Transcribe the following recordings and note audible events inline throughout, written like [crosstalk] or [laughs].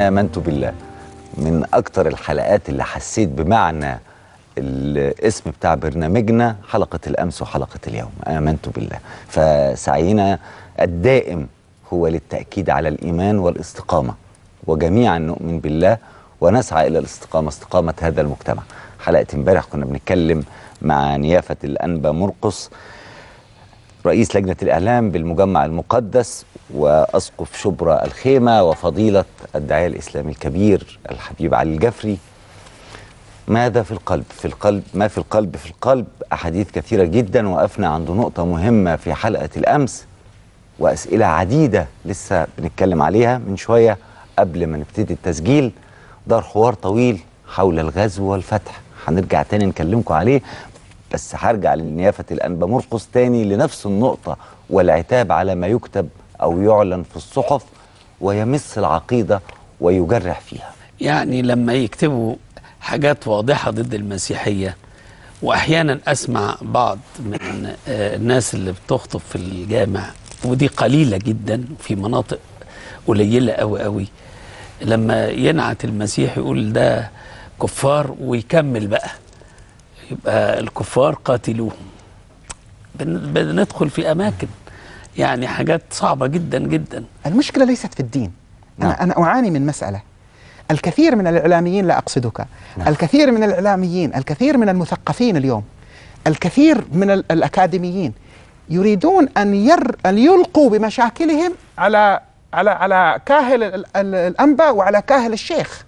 آمنت بالله. من أكتر الحلقات اللي حسيت بمعنى الاسم بتاع برنامجنا حلقة الأمس وحلقة اليوم. آمنت بالله. فسعينا الدائم هو للتأكيد على الإيمان والاستقامة. وجميعا نؤمن بالله ونسعى إلى الاستقامة استقامة هذا المجتمع. حلقة امبارح كنا بنتكلم مع نيافة الأنبا مرقص رئيس لجنة الإعلام بالمجمع المقدس وأسقف شبرا الخيمة وفضيلة الداعية الإسلامي الكبير الحبيب علي الجفري. ماذا في القلب؟ في القلب ما في القلب؟ في القلب أحاديث كثيرة جدا وقفنا عند نقطة مهمة في حلقة الأمس وأسئلة عديدة لسه بنتكلم عليها من شوية قبل ما نبتدي التسجيل. دار حوار طويل حول الغزو والفتح. هنرجع تاني نكلمكم عليه. بس هرجع لنيافة الأنبا مرقص تاني لنفس النقطة والعتاب على ما يكتب أو يعلن في الصحف ويمس العقيدة ويجرح فيها. يعني لما يكتبوا حاجات واضحة ضد المسيحية وأحيانا أسمع بعض من آه، الناس اللي بتخطب في الجامع ودي قليلة جدا في مناطق قليلة أوي أوي لما ينعت المسيح يقول ده كفار ويكمل بقى. يبقى الكفار قاتلوهم. بن- بندخل في أماكن يعني حاجات صعبة جدا جدا. المشكلة ليست في الدين. نعم. أنا, أنا أعاني من مسألة. الكثير من الإعلاميين لا أقصدك. نعم. الكثير من الإعلاميين الكثير من المثقفين اليوم الكثير من ال- الأكاديميين يريدون أن ير أن يلقوا بمشاكلهم على على على كاهل ال- ال- الأنبا وعلى كاهل الشيخ.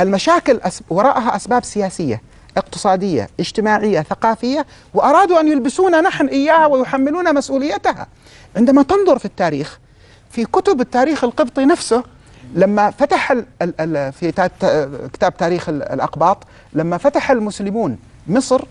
المشاكل وراءها أسباب سياسية. اقتصادية اجتماعية ثقافية وأرادوا أن يلبسونا نحن إياها ويحملونا مسؤوليتها. عندما تنظر في التاريخ في كتب التاريخ القبطي نفسه لما فتح ال ال ال في تا- تا- كتاب تاريخ ال- الأقباط لما فتح المسلمون مصر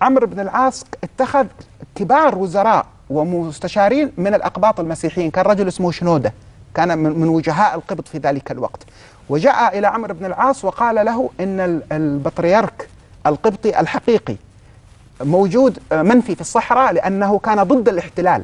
عمرو بن العاص اتخذ كبار وزراء ومستشارين من الأقباط المسيحيين. كان رجل اسمه شنودة كان من وجهاء القبط في ذلك الوقت. وجاء إلى عمرو بن العاص وقال له إن ال- البطريرك القبطي الحقيقي موجود آه، منفي في الصحراء لأنه كان ضد الاحتلال.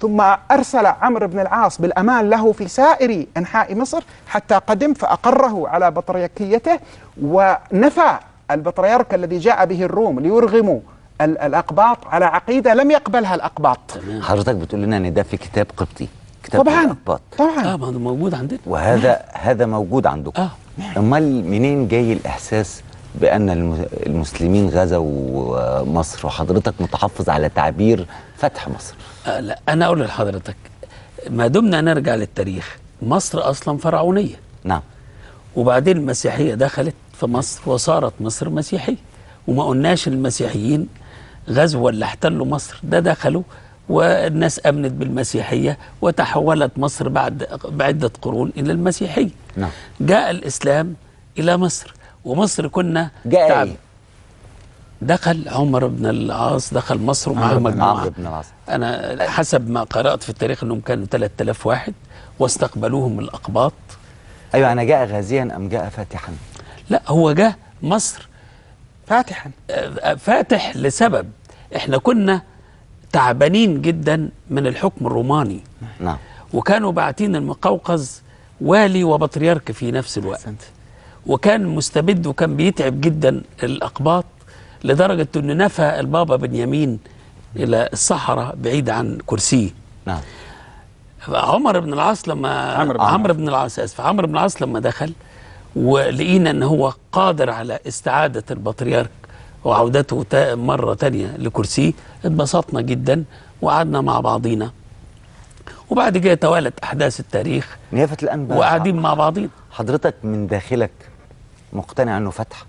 ثم أرسل عمرو بن العاص بالأمان له في سائر أنحاء مصر حتى قدم فأقره على بطريركيته ونفى البطريرك الذي جاء به الروم ليرغموا ال- الأقباط على عقيدة لم يقبلها الأقباط. حضرتك بتقول لنا إن ده في كتاب قبطي كتاب طبعا الأقباط طبعا. آه ده موجود عندنا. وهذا هذا موجود عندكم آه أمال منين جاي الإحساس بأن الم- المسلمين غزوا مصر وحضرتك متحفظ على تعبير فتح مصر. آه لا أنا أقول لحضرتك ما دمنا نرجع للتاريخ. مصر أصلا فرعونية. نعم. وبعدين المسيحية دخلت في مصر وصارت مصر مسيحية. وما قلناش المسيحيين غزوا ولا احتلوا مصر ده دخلوا والناس أمنت بالمسيحية وتحولت مصر بعد بعدة قرون إلى المسيحية. نعم. جاء الإسلام إلى مصر. ومصر كنا جاء تعب- إيه؟ دخل عمر بن العاص دخل مصر ومعه مجموعة. عمرو بن العاص. أنا حسب ما قرأت في التاريخ إنهم كانوا 3000 واحد واستقبلوهم الأقباط. أيوه أنا جاء غازيا أم جاء فاتحا؟ لا هو جه مصر. فاتحا. آه، فاتح لسبب. إحنا كنا تعبانين جدا من الحكم الروماني. نعم. وكانوا باعتين المقوقز والي وبطريرك في نفس الوقت. وكان مستبد وكان بيتعب جدا الأقباط لدرجة أنه نفى البابا بنيامين إلى الصحراء بعيد عن كرسيه. نعم. عمر بن العاص لما عمرو بن عمرو بن العاص آسف عمرو بن العاص لما دخل ولقينا ان هو قادر على استعادة البطريرك وعودته مرة تانية لكرسيه اتبسطنا جدا وقعدنا مع بعضينا. وبعد كده توالت أحداث التاريخ نيافة الأنباء. وقاعدين مع بعضينا. حضرتك من داخلك مقتنع انه فتح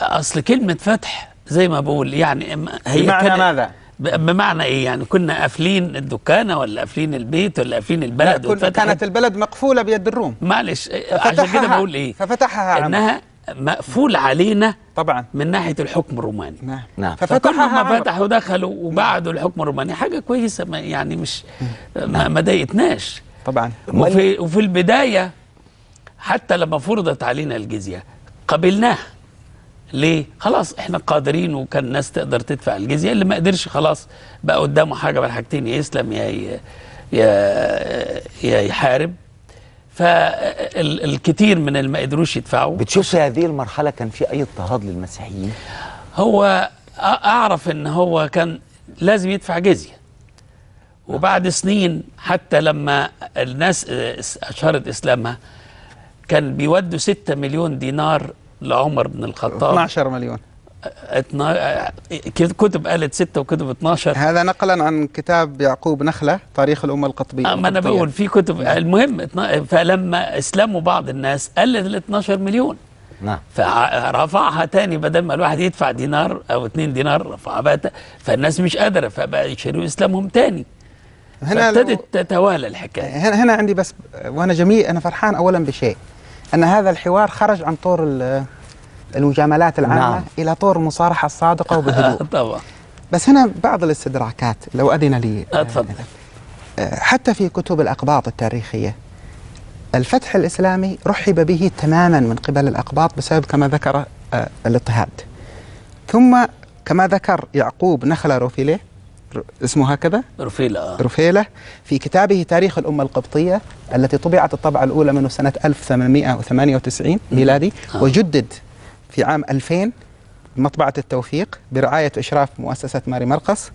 أصل كلمة فتح زي ما بقول يعني هي بمعنى ماذا؟ بمعنى إيه يعني كنا قافلين الدكانة ولا قافلين البيت ولا قافلين لا البلد واتفتحت؟ كانت البلد مقفولة بيد الروم معلش عشان كده بقول إيه ففتحها. إنها مقفول علينا طبعا من ناحية الحكم الروماني نعم نعم. فكل ما. فتحوا دخلوا وبعدوا الحكم الروماني حاجة كويسة ما يعني مش ما, ما ضايقتناش طبعا وفي وفي البداية حتى لما فرضت علينا الجزية قبلناها. ليه؟ خلاص إحنا قادرين وكان الناس تقدر تدفع الجزية اللي ما قدرش خلاص بقى قدامه حاجة من الحاجتين يا يسلم يا يا يا يحارب. فالكثير من اللي ما قدروش يدفعوا. بتشوف في هذه المرحلة كان في أي اضطهاد للمسيحيين؟ هو أ- أعرف إن هو كان لازم يدفع جزية. وبعد سنين حتى لما الناس أشهرت إسلامها كان بيودوا 6 مليون دينار لعمر بن الخطاب. 12 مليون. اتنا... كتب قالت 6 وكتب 12 هذا نقلا عن كتاب يعقوب نخلة تاريخ الأمة القطبية. آه، ما أنا. بقول في كتب المهم اتنا- فلما إسلموا بعض الناس قلت ال 12 مليون. نعم. فرفعها تاني بدل ما الواحد يدفع دينار أو 2 دينار رفعها بقى فالناس مش قادرة فبقى يشتروا إسلامهم تاني. هنا لو- فابتدت تتوالى الحكاية. هنا هنا عندي بس وأنا جميل أنا فرحان اولا بشيء. أن هذا الحوار خرج عن طور ال- المجاملات العامة نعم. إلى طور المصارحة الصادقة وبهدوء. [laughs] طبعا. بس هنا بعض الاستدراكات لو أذن لي اتفضل آه، حتى في كتب الأقباط التاريخية الفتح الإسلامي رحب به تماما من قبل الأقباط بسبب كما ذكر آه، الاضطهاد. ثم كما ذكر يعقوب نخله روفيليه اسمه هكذا؟ رفيلة. رفيلة. في كتابه تاريخ الأمة القبطية التي طبعت الطبعة الأولى منه سنة 1898 ميلادي آه. وجدد في عام 2000 مطبعة التوفيق برعاية وإشراف مؤسسة ماري مرقس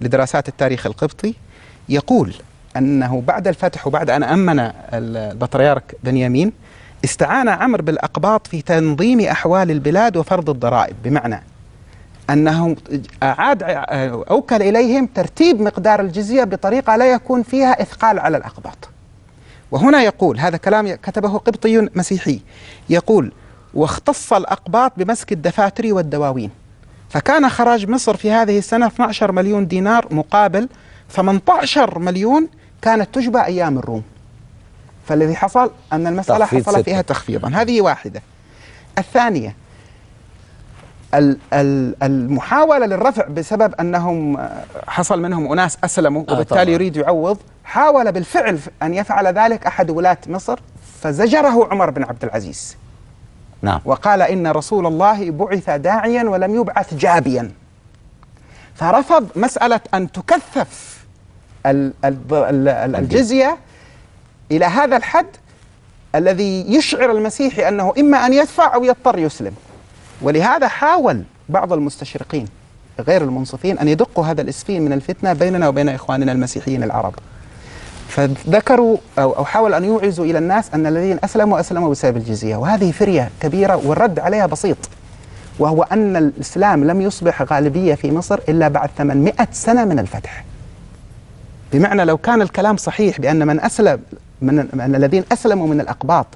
لدراسات التاريخ القبطي. يقول أنه بعد الفتح وبعد أن أمن البطريرك بنيامين استعان عمرو بالأقباط في تنظيم أحوال البلاد وفرض الضرائب. بمعنى أنه أعاد أوكل إليهم ترتيب مقدار الجزية بطريقة لا يكون فيها إثقال على الأقباط. وهنا يقول هذا كلام كتبه قبطي مسيحي يقول واختص الأقباط بمسك الدفاتر والدواوين. فكان خراج مصر في هذه السنة 12 مليون دينار مقابل 18 مليون كانت تجبى أيام الروم. فالذي حصل أن المسألة حصل. فيها تخفيضا. هذه واحدة. الثانية ال- ال- المحاولة للرفع بسبب أنهم حصل منهم أناس أسلموا آه، وبالتالي. يريد يعوض. حاول بالفعل أن يفعل ذلك أحد ولاة مصر فزجره عمر بن عبد العزيز. نعم. وقال إن رسول الله بعث داعيا ولم يبعث جابيا. فرفض مسألة أن تكثف ال- ال- ال- ال- الجزية إلى هذا الحد الذي يشعر المسيحي أنه إما أن يدفع أو يضطر يسلم. ولهذا حاول بعض المستشرقين غير المنصفين أن يدقوا هذا الإسفين من الفتنة بيننا وبين إخواننا المسيحيين العرب. فذكروا أو أو حاولوا أن يوعزوا إلى الناس أن الذين أسلموا أسلموا بسبب الجزية. وهذه فرية كبيرة والرد عليها بسيط وهو أن الإسلام لم يصبح غالبية في مصر إلا بعد 800 سنة من الفتح. بمعنى لو كان الكلام صحيح بأن من أسلم من أن الذين أسلموا من الأقباط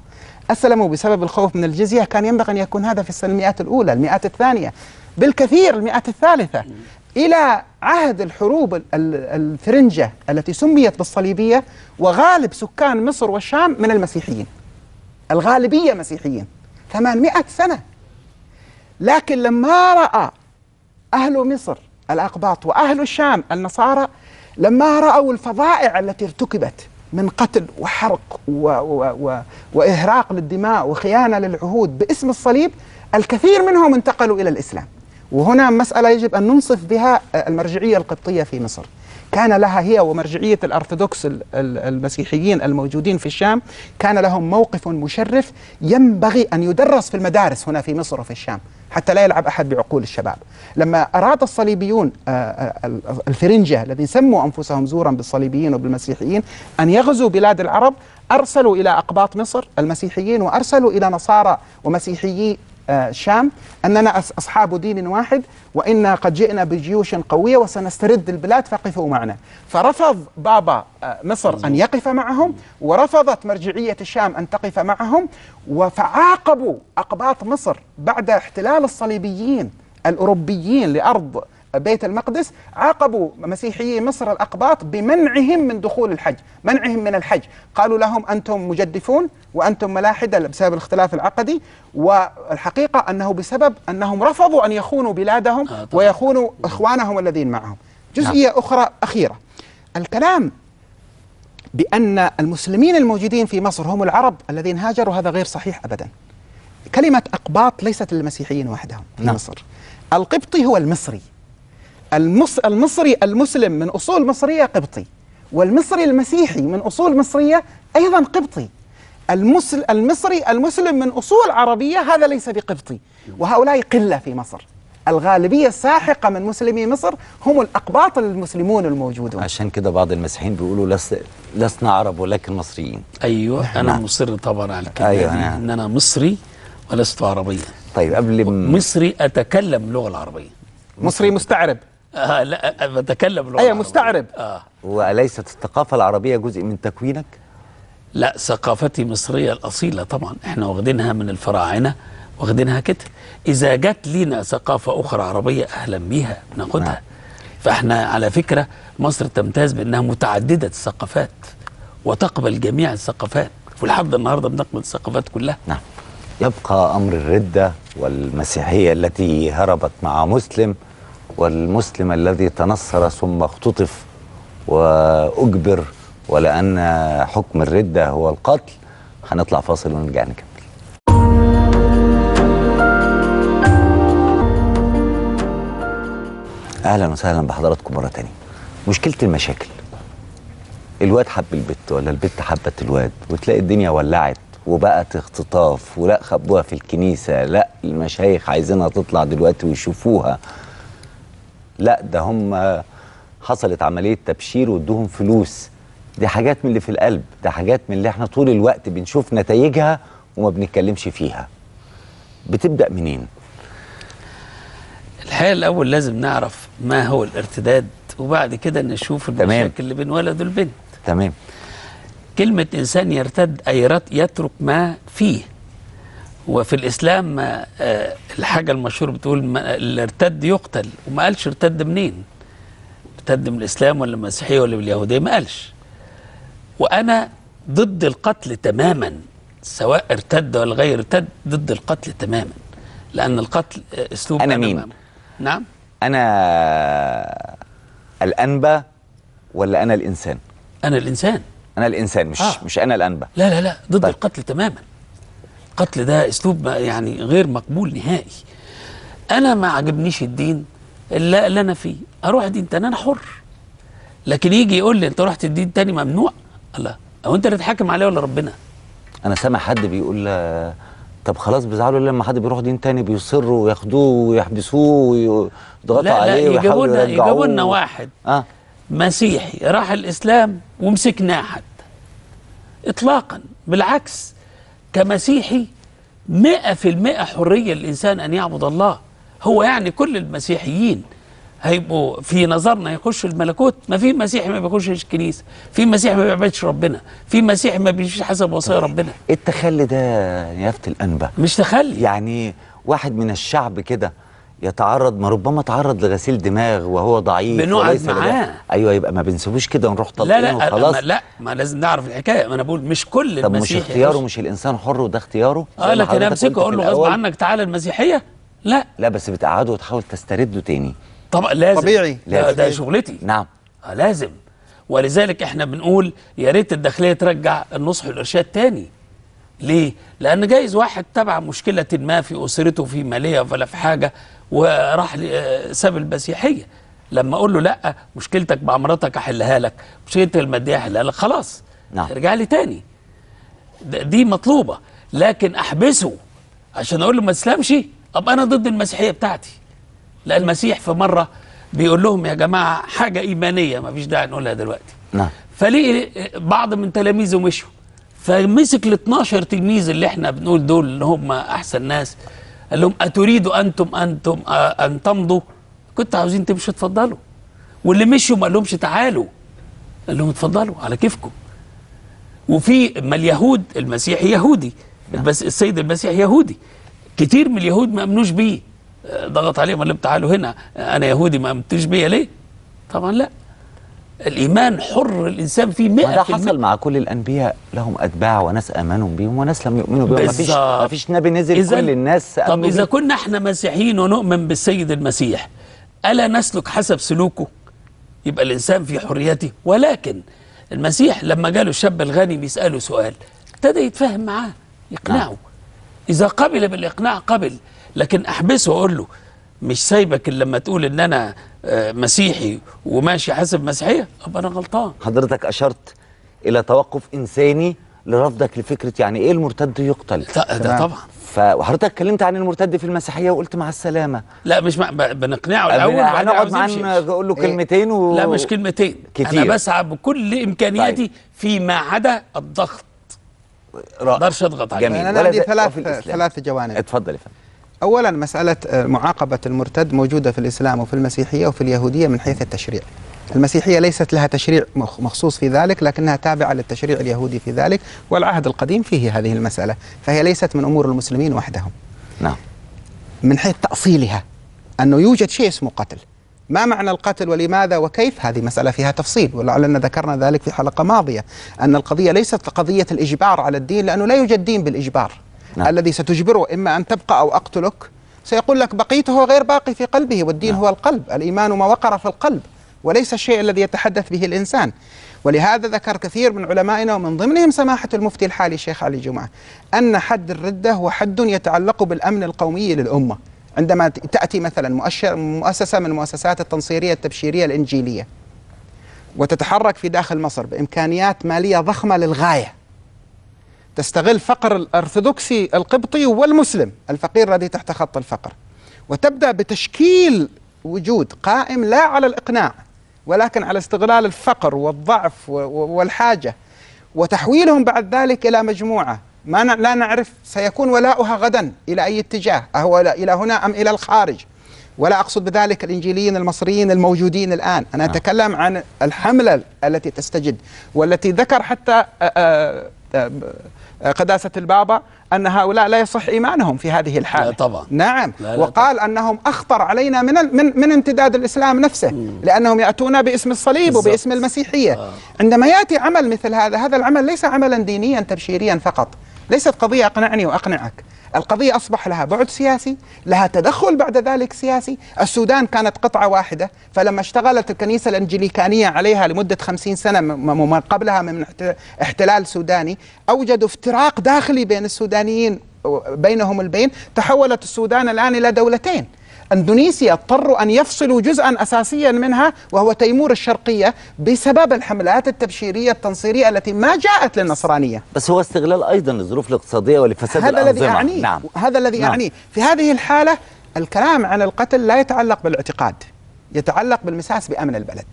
أسلموا بسبب الخوف من الجزية كان ينبغي أن يكون هذا في السنة المئات الأولى المئات الثانية بالكثير المئات الثالثة إلى عهد الحروب ال- ال- الفرنجة التي سميت بالصليبية وغالب سكان مصر والشام من المسيحيين الغالبية مسيحيين 800 سنة. لكن لما رأى أهل مصر الأقباط وأهل الشام النصارى لما رأوا الفظائع التي ارتكبت من قتل وحرق و و و وإهراق للدماء وخيانة للعهود باسم الصليب الكثير منهم انتقلوا إلى الإسلام. وهنا مسألة يجب أن ننصف بها المرجعية القبطية في مصر. كان لها هي ومرجعية الأرثوذكس ال- ال- المسيحيين الموجودين في الشام كان لهم موقف مشرف ينبغي أن يدرس في المدارس هنا في مصر وفي الشام. حتى لا يلعب أحد بعقول الشباب. لما أراد الصليبيون آه، آه، ال- الفرنجة الذين سموا أنفسهم زورا بالصليبيين وبالمسيحيين أن يغزوا بلاد العرب أرسلوا إلى أقباط مصر المسيحيين وأرسلوا إلى نصارى ومسيحيي الشام أننا أص- أصحاب دين واحد وإنا قد جئنا بجيوش قوية وسنسترد البلاد فقفوا معنا. فرفض بابا آه، مصر أن يقف معهم ورفضت مرجعية الشام أن تقف معهم وفعاقبوا أقباط مصر بعد احتلال الصليبيين الأوروبيين لأرض بيت المقدس عاقبوا مسيحيي مصر الأقباط بمنعهم من دخول الحج منعهم من الحج. قالوا لهم أنتم مجدفون وأنتم ملاحدة بسبب الاختلاف العقدي والحقيقة أنه بسبب أنهم رفضوا أن يخونوا بلادهم آه. ويخونوا إخوانهم الذين معهم. جزئية أخرى أخيرة. الكلام بأن المسلمين الموجودين في مصر هم العرب الذين هاجروا هذا غير صحيح أبدا. كلمة أقباط ليست للمسيحيين وحدهم في نعم. مصر. القبطي هو المصري. المص... المصري المسلم من أصول مصرية قبطي والمصري المسيحي من أصول مصرية أيضا قبطي. المسل المصري المسلم من أصول عربية هذا ليس بقبطي وهؤلاء قلة في مصر. الغالبية الساحقة من مسلمي مصر هم الأقباط المسلمون الموجودون. عشان كده بعض المسيحيين بيقولوا لس لسنا عرب ولكن مصريين. أيوه أنا نعم. مصر طبعا على الكلمة أيوة، نعم. إن أنا مصري ولست عربيا. طيب قبل م... مصري أتكلم اللغة العربية. مصري مستعرب. آه لا بتكلم اللغة أيوة، العربية. مستعرب. آه وليست الثقافة العربية جزء من تكوينك؟ لا ثقافتي مصرية الأصيلة طبعا إحنا واخدينها من الفراعنة واخدينها كده إذا جت لينا ثقافة أخرى عربية أهلا بيها ناخدها نعم. فإحنا على فكرة مصر تمتاز بأنها متعددة الثقافات وتقبل جميع الثقافات ولحد النهارده بنقبل الثقافات كلها نعم يبقى أمر الردة والمسيحية التي هربت مع مسلم والمسلم الذي تنصر ثم اختطف وأجبر ولأن حكم الردة هو القتل هنطلع فاصل ونرجع نكمل. أهلا وسهلا بحضراتكم مرة تانية. مشكلة المشاكل. الواد حب البت ولا البت حبت الواد؟ وتلاقي الدنيا ولعت وبقت اختطاف ولا خبوها في الكنيسة لا المشايخ عايزينها تطلع دلوقتي ويشوفوها. لا ده هم حصلت عملية تبشير وادوهم فلوس. دي حاجات من اللي في القلب ده حاجات من اللي إحنا طول الوقت بنشوف نتائجها وما بنتكلمش فيها. بتبدأ منين؟ الحقيقة الأول لازم نعرف ما هو الارتداد وبعد كده نشوف. المشاكل اللي بين ولد والبنت. تمام. كلمة إنسان يرتد أي رت- يترك ما فيه. وفي الإسلام آه، الحاجة المشهورة بتقول اللي ارتد يقتل وما قالش ارتد منين؟ ارتد من الإسلام ولا من المسيحية ولا من اليهودية؟ ما قالش. وأنا ضد القتل تماما سواء ارتد ولا غير ارتد ضد القتل تماما لأن القتل آه، أسلوب أنا مين؟ نعم. أنا الأنبا ولا أنا الإنسان؟ أنا الإنسان. أنا الإنسان مش آه. مش أنا الأنبا. لا لا لا ضد طيب. القتل تماما. القتل ده أسلوب يعني غير مقبول نهائي. أنا ما عجبنيش الدين اللي, اللي أنا فيه. أروح دين تاني أنا حر. لكن يجي يقول لي أنت رحت الدين تاني ممنوع. الله. أو أنت اللي تحكم عليه ولا ربنا؟ أنا سامع حد بيقول آه، طب خلاص بيزعلوا لما حد بيروح دين تاني بيصروا وياخدوه ويحبسوه ويضغطوا لا لا عليه يجيبوا ويحاولوا لنا يرجعوه؟ يجيبوا لنا واحد. آه. مسيحي راح الإسلام ومسكناه حد. اطلاقا. بالعكس كمسيحي مئة في المئة حرية للإنسان أن يعبد الله. هو يعني كل المسيحيين هيبقوا في نظرنا يخشوا الملكوت. ما في مسيحي ما بيخشش الكنيسة في مسيحي ما بيعبدش ربنا في مسيحي ما بيمشيش حسب وصايا ربنا. إيه التخلي ده يا يافت الأنبا. مش تخلي. يعني واحد من الشعب كده يتعرض ما ربما تعرض لغسيل دماغ وهو ضعيف بنقعد معاه. أيوه يبقى ما بنسيبوش كده ونروح لا طالقينه لا وخلاص ما لا ما لازم نعرف الحكاية ما أنا بقول مش كل طب مش اختياره. مش الإنسان حر وده اختياره آه لكن أمسكه أقول له غصب. عنك تعالى المسيحية لا لا بس بتقعده وتحاول تسترده تاني طبعا لازم طبيعي. ده, ده لازم. شغلتي نعم آه لازم ولذلك إحنا بنقول يا ريت الداخلية ترجع النصح والإرشاد تاني ليه؟ لأن جايز واحد تبع مشكلة ما في أسرته في مالية ولا في حاجة وراح ساب المسيحية. لما أقول له لأ مشكلتك مع مراتك أحلها لك مشكلتك الماديه أحلها لك خلاص. نعم. ارجع لي تاني. دي مطلوبة. لكن أحبسه عشان أقول له ما تسلمش ابقى أنا ضد المسيحية بتاعتي. لا المسيح في مرة بيقول لهم يا جماعة حاجة إيمانية ما فيش داعي نقولها دلوقتي. نعم. فليه بعض من تلاميذه مشوا؟ فمسك ال 12 تلميذ اللي إحنا بنقول دول اللي هم أحسن ناس قال لهم اتريدوا أنتم أنتم آه، أن تمضوا؟ كنتوا عاوزين تمشوا اتفضلوا. واللي مشوا ما قالهمش تعالوا. قال لهم اتفضلوا على كيفكم. وفي ما اليهود المسيح يهودي. بس السيد المسيح يهودي. كتير من اليهود ما آمنوش بيه. ضغط عليهم قال لهم تعالوا هنا. أنا يهودي ما آمنتوش بيا ليه؟ طبعا لا. الإيمان حر الإنسان فيه 100% ما ده حصل مع كل الأنبياء لهم أتباع وناس آمنوا بيهم وناس لم يؤمنوا بيهم مفيش. مفيش نبي نزل كل الناس طب آمنوا إذا بيه. كنا إحنا مسيحيين ونؤمن بالسيد المسيح ألا نسلك حسب سلوكه؟ يبقى الإنسان في حريته. ولكن المسيح لما جاله الشاب الغني بيسأله سؤال ابتدى يتفاهم معاه يقنعه. إذا قبل بالإقناع قبل لكن أحبسه وأقول له مش سايبك إلا لما تقول إن أنا آه، مسيحي وماشي حسب مسيحية ابقى أنا غلطان حضرتك أشرت إلى توقف إنساني لرفضك لفكرة يعني إيه المرتد يقتل لا، ده تمام. طبعا ف- وحضرتك اتكلمت عن المرتد في المسيحية وقلت مع السلامة لا مش مع بنقنعه الأول هنقعد معاه. أقول له إيه؟ كلمتين و... لا مش كلمتين كتير. أنا بسعى بكل إمكانياتي طيب. فيما عدا الضغط ما. أقدرش اضغط عليه جميل. أنا عندي ده- ثلاث. ثلاث جوانب اتفضل يا فندم اولا مسألة آه، معاقبة المرتد موجودة في الإسلام وفي المسيحية وفي اليهودية من حيث التشريع. المسيحية ليست لها تشريع مخ- مخصوص في ذلك لكنها تابعة للتشريع اليهودي في ذلك والعهد القديم فيه هذه المسألة فهي ليست من أمور المسلمين وحدهم. نعم. من حيث تأصيلها أنه يوجد شيء اسمه قتل. ما معنى القتل ولماذا وكيف؟ هذه مسألة فيها تفصيل ولعلنا ذكرنا ذلك في حلقة ماضية أن القضية ليست قضية الإجبار على الدين لأنه لا يوجد دين بالإجبار. نعم. الذي ستجبره إما أن تبقى أو أقتلك. سيقول لك بقيت هو غير باقي في قلبه والدين هو القلب. الإيمان ما وقر في القلب وليس الشيء الذي يتحدث به الإنسان. ولهذا ذكر كثير من علمائنا ومن ضمنهم سماحة المفتي الحالي الشيخ علي جمعة أن حد الردة هو حد يتعلق بالأمن القومي للأمة. عندما تأتي مثلا مؤشر مؤسسة من المؤسسات التنصيرية التبشيرية الإنجيلية وتتحرك في داخل مصر بإمكانيات مالية ضخمة للغاية. تستغل فقر الأرثوذكسي القبطي والمسلم الفقير الذي تحت خط الفقر وتبدأ بتشكيل وجود قائم لا على الإقناع ولكن على استغلال الفقر والضعف والحاجة وتحويلهم بعد ذلك إلى مجموعة ما لا نعرف سيكون ولاؤها غدا إلى أي اتجاه أهو إلى هنا أم إلى الخارج؟ ولا أقصد بذلك الإنجيليين المصريين الموجودين الآن. أنا أتكلم عن الحملة التي تستجد والتي ذكر حتى قداسة البابا أن هؤلاء لا يصح إيمانهم في هذه الحالة لا طبعا. نعم لا لا وقال أنهم أخطر علينا من من من امتداد الإسلام نفسه لأنهم يأتون باسم الصليب بالضبط. وباسم المسيحية آه. عندما يأتي عمل مثل هذا هذا العمل ليس عملا دينيا تبشيريا فقط ليست قضية أقنعني وأقنعك. القضية أصبح لها بعد سياسي لها تدخل بعد ذلك سياسي. السودان كانت قطعة واحدة فلما اشتغلت الكنيسة الأنجليكانية عليها لمدة خمسين سنة م- قبلها من احت- احتلال سوداني أوجدوا افتراق داخلي بين السودانيين بينهم البين. تحولت السودان الآن إلى دولتين. اندونيسيا اضطروا أن يفصلوا جزءا اساسيا منها وهو تيمور الشرقية بسبب الحملات التبشيرية التنصيرية التي ما جاءت للنصرانية. بس هو استغلال أيضا للظروف الاقتصادية ولفساد هذا الذي اعنيه نعم. هذا الذي نعم. اعنيه في هذه الحالة الكلام عن القتل لا يتعلق بالاعتقاد يتعلق بالمساس بأمن البلد.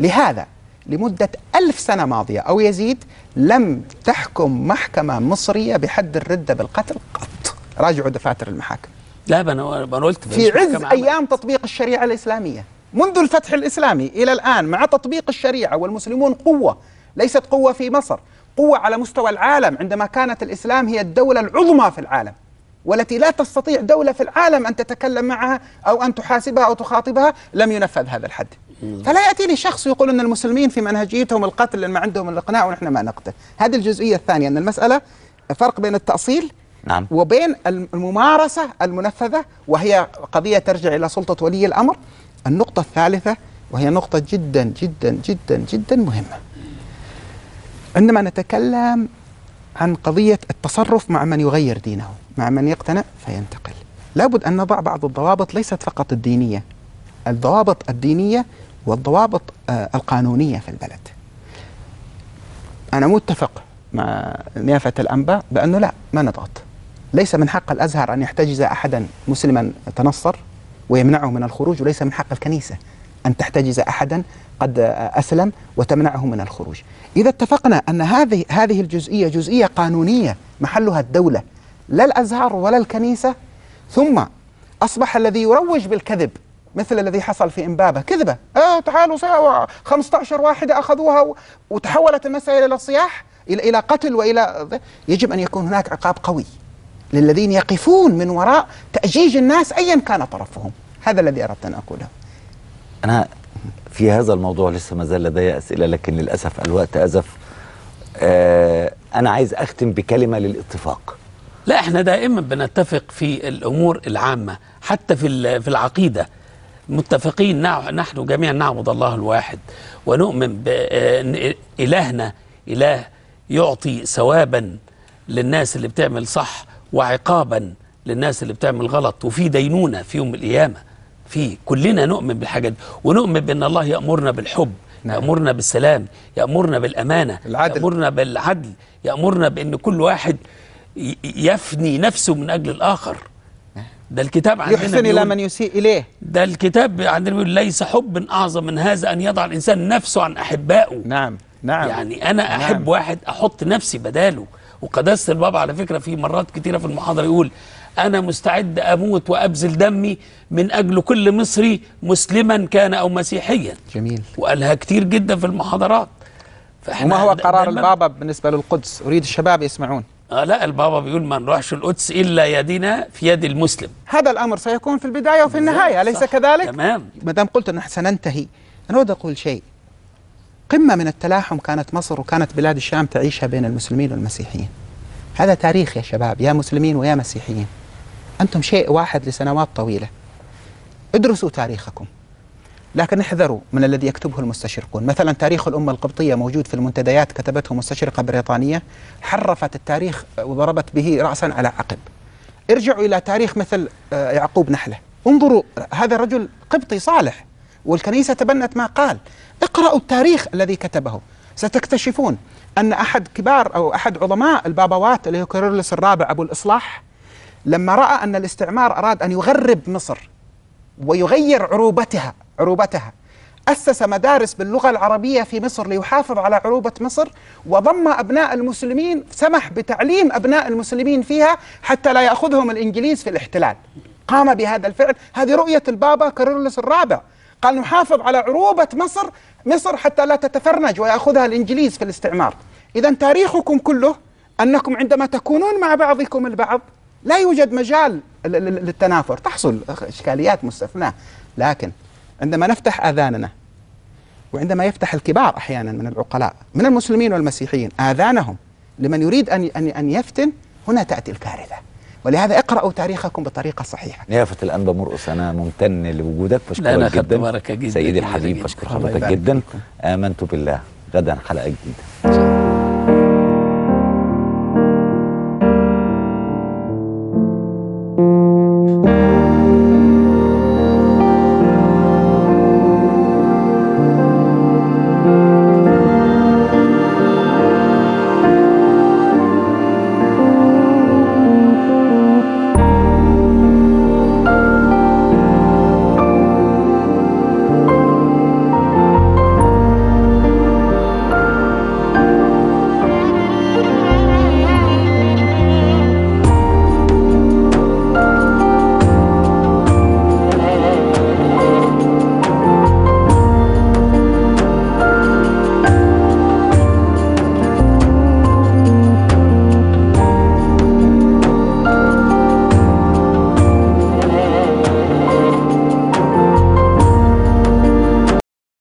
لهذا لمدة ألف سنة ماضية أو يزيد لم تحكم محكمة مصرية بحد الردة بالقتل قط. راجعوا دفاتر المحاكم. لا أنا قلت في عز. أيام تطبيق الشريعة الإسلامية. منذ الفتح الإسلامي إلى الآن مع تطبيق الشريعة والمسلمون قوة ليست قوة في مصر. قوة على مستوى العالم عندما كانت الإسلام هي الدولة العظمى في العالم والتي لا تستطيع دولة في العالم أن تتكلم معها أو أن تحاسبها أو تخاطبها لم ينفذ هذا الحد. فلا يأتي لي شخص يقول إن المسلمين في منهجيتهم القتل لأن ما عندهم الإقناع ونحن ما نقتل. هذه الجزئية الثانية أن المسألة فرق بين التأصيل نعم. وبين الممارسة المنفذة وهي قضية ترجع إلى سلطة ولي الأمر النقطة الثالثة وهي نقطة جدا جدا جدا جدا مهمة. عندما نتكلم عن قضية التصرف مع من يغير دينه مع من يقتنع فينتقل. لابد أن نضع بعض الضوابط ليست فقط الدينية. الضوابط الدينية والضوابط آه، القانونية في البلد. أنا متفق مع نيافة الأنباء بأنه لا ما نضغط. ليس من حق الأزهر أن يحتجز أحدا مسلما تنصر ويمنعه من الخروج وليس من حق الكنيسة أن تحتجز أحدا قد أسلم وتمنعه من الخروج. إذا اتفقنا أن هذه هذه الجزئية جزئية قانونية محلها الدولة لا الأزهر ولا الكنيسة ثم أصبح الذي يروج بالكذب مثل الذي حصل في إمبابة كذبة. آه تعالوا سوا 15 واحدة أخذوها وتحولت المسألة إلى صياح إلى قتل وإلى يجب أن يكون هناك عقاب قوي. للذين يقفون من وراء تأجيج الناس أيا كان طرفهم. هذا الذي أردت أن أقوله. أنا في هذا الموضوع لسه ما زال لدي أسئلة لكن للأسف الوقت أزف. آه أنا عايز أختم بكلمة للاتفاق. لا إحنا دائما بنتفق في الأمور العامة حتى في ال- في العقيدة. متفقين نع- نحن جميعا نعبد الله الواحد ونؤمن بان إلهنا إله يعطي ثوابا للناس اللي بتعمل صح. وعقابا للناس اللي بتعمل غلط وفي دينونة في يوم القيامة. في كلنا نؤمن بالحاجات دي ونؤمن بأن الله يأمرنا بالحب نعم. يأمرنا بالسلام يأمرنا بالأمانة العدل. يأمرنا بالعدل يأمرنا بأن كل واحد يفني نفسه من أجل الآخر. ده الكتاب عندنا يحسن إلى بيقول- من يسيء إليه. ده الكتاب عندنا بيقول ليس حب أعظم من هذا أن يضع الإنسان نفسه عن أحبائه. نعم نعم. يعني أنا نعم. احب واحد أحط نفسي بداله. وقداسه البابا على فكرة في مرات كتيرة في المحاضرة يقول أنا مستعد أموت وأبذل دمي من أجل كل مصري مسلما كان أو مسيحيا. جميل. وقالها كتير جدا في المحاضرات. فإحنا وما هو قرار. البابا بالنسبة للقدس؟ أريد الشباب يسمعون. آه لا البابا بيقول ما نروحش القدس إلا يدنا في يد المسلم. هذا الأمر سيكون في البداية وفي النهاية أليس. كذلك؟ تمام. ما دام قلت أنه سننتهي أنا اريد أقول شيء. قمة من التلاحم كانت مصر وكانت بلاد الشام تعيشها بين المسلمين والمسيحيين. هذا تاريخ يا شباب يا مسلمين ويا مسيحيين. أنتم شيء واحد لسنوات طويلة. ادرسوا تاريخكم. لكن احذروا من الذي يكتبه المستشرقون. مثلا تاريخ الأمة القبطية موجود في المنتديات كتبته مستشرقة بريطانية حرفت التاريخ وضربت به رأسا على عقب. ارجعوا إلى تاريخ مثل آه، يعقوب نحلة. انظروا هذا رجل قبطي صالح. والكنيسة تبنت ما قال. اقرأوا التاريخ الذي كتبه. ستكتشفون أن أحد كبار أو أحد عظماء البابوات اللي هو كيرلس الرابع أبو الإصلاح لما رأى أن الاستعمار أراد أن يغرب مصر ويغير عروبتها عروبتها أسس مدارس باللغة العربية في مصر ليحافظ على عروبة مصر وضم أبناء المسلمين سمح بتعليم أبناء المسلمين فيها حتى لا يأخذهم الإنجليز في الاحتلال. قام بهذا الفعل. هذه رؤية البابا كارولوس الرابع. قال نحافظ على عروبة مصر مصر حتى لا تتفرنج ويأخذها الإنجليز في الاستعمار. إذا تاريخكم كله أنكم عندما تكونون مع بعضكم البعض لا يوجد مجال للتنافر. تحصل إشكاليات مستثناة. لكن عندما نفتح آذاننا وعندما يفتح الكبار أحيانا من العقلاء من المسلمين والمسيحيين آذانهم لمن يريد أن أن يفتن هنا تأتي الكارثة. ولهذا اقرأوا تاريخكم بطريقة صحيحة. نيافة الأنبا مرقص أنا ممتن لوجودك بشكرك جدا. بركة جدا. سيدي الحبيب جدا. بشكر حضرتك جدا. آمنت بالله. غدا حلقة جديدة.